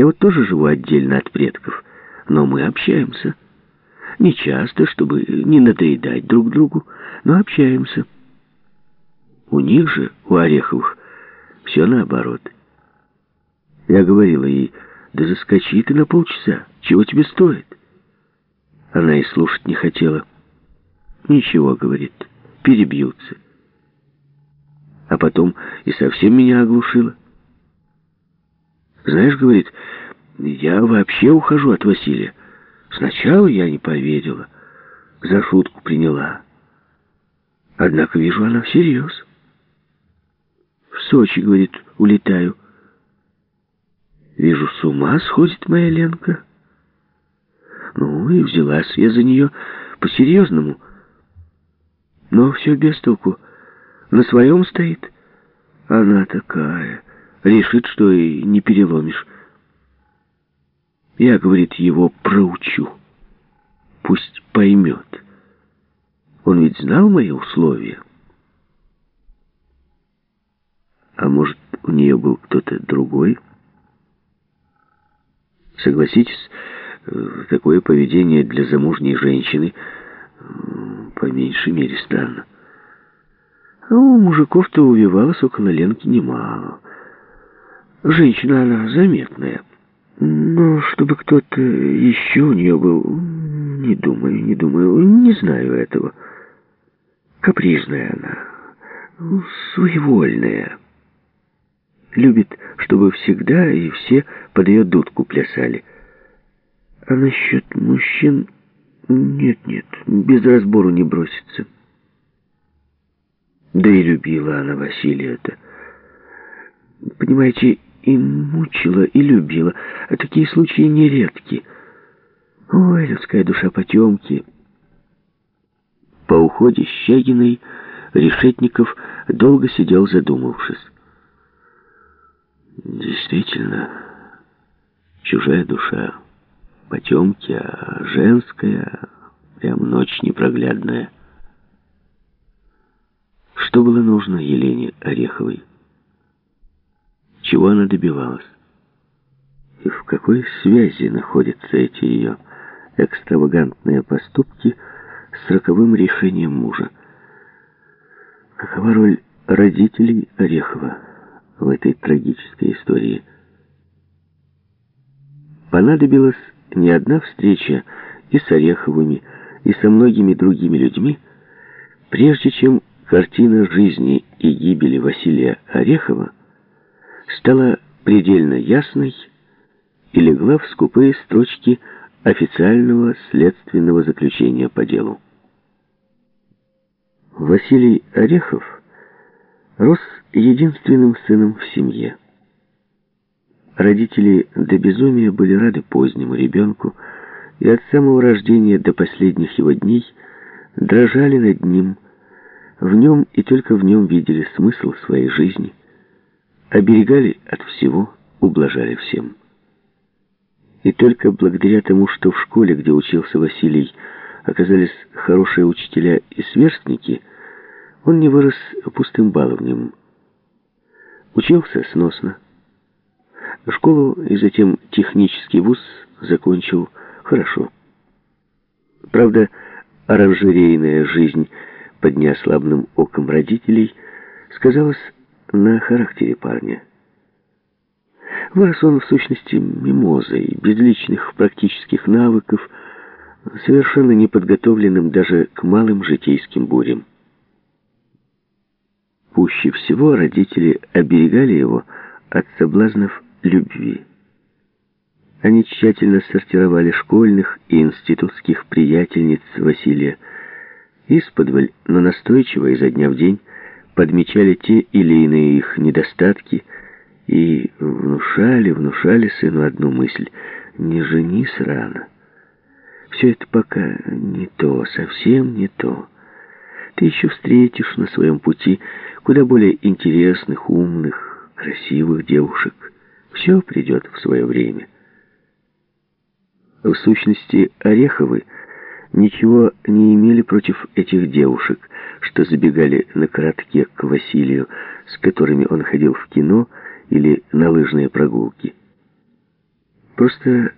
Я вот тоже живу отдельно от предков, но мы общаемся. Не часто, чтобы не надоедать друг другу, но общаемся. У них же, у Ореховых, все наоборот. Я говорила ей, да заскочи ты на полчаса, чего тебе стоит? Она и слушать не хотела. Ничего, говорит, перебьются. А потом и совсем меня оглушила. Знаешь, говорит, я вообще ухожу от Василия. Сначала я не поверила, за шутку приняла. Однако вижу, она всерьез. В Сочи, говорит, улетаю. Вижу, с ума сходит моя Ленка. Ну, и взялась я за нее по-серьезному. Но все без толку. На своем стоит. Она такая. Решит, что и не переломишь. Я, говорит, его проучу. Пусть поймет. Он ведь знал мои условия. А может, у нее был кто-то другой? Согласитесь, э, такое поведение для замужней женщины по меньшей мере странно. А у мужиков-то увивалось около Ленки немало. Женщина она заметная. Но чтобы кто-то еще у нее был, не думаю, не думаю, не знаю этого. Капризная она, своевольная. Любит, чтобы всегда и все под ее дудку плясали. А насчет мужчин... Нет-нет, без разбору не бросится. Да и любила она Василия-то. Понимаете, и мучила, и любила. А такие случаи нередки. Ой, людская душа потемки. По уходе Щегиной Решетников долго сидел задумавшись. Действительно, чужая душа потемки, а женская прям ночь непроглядная. Что было нужно Елене Ореховой? Чего она добивалась? И в какой связи находятся эти ее экстравагантные поступки с роковым решением мужа? Какова роль родителей Орехова в этой трагической истории? Понадобилась не одна встреча и с Ореховыми, и со многими другими людьми, прежде чем картина жизни и гибели Василия Орехова стала предельно ясной и легла в скупые строчки официального следственного заключения по делу. Василий Орехов рос единственным сыном в семье. Родители до безумия были рады позднему ребенку, и от самого рождения до последних его дней дрожали над ним, в нем и только в нем видели смысл своей жизни – оберегали от всего, ублажали всем. И только благодаря тому, что в школе, где учился Василий, оказались хорошие учителя и сверстники, он не вырос пустым баловнем. Учился сносно. Школу и затем технический вуз закончил хорошо. Правда, оранжерейная жизнь под неослабным оком родителей сказалась на характере парня. Вырос он, в сущности, мимозой, без личных практических навыков, совершенно неподготовленным даже к малым житейским бурям. Пуще всего родители оберегали его от соблазнов любви. Они тщательно сортировали школьных и институтских приятельниц Василия, исподволь, но настойчиво изо дня в день подмечали те или иные их недостатки и внушали, внушали сыну одну мысль — не женись рано. Все это пока не то, совсем не то. Ты еще встретишь на своем пути куда более интересных, умных, красивых девушек. Все придет в свое время. В сущности, Ореховы ничего не имели против этих девушек, что забегали на коротке к Василию, с которыми он ходил в кино или на лыжные прогулки. Просто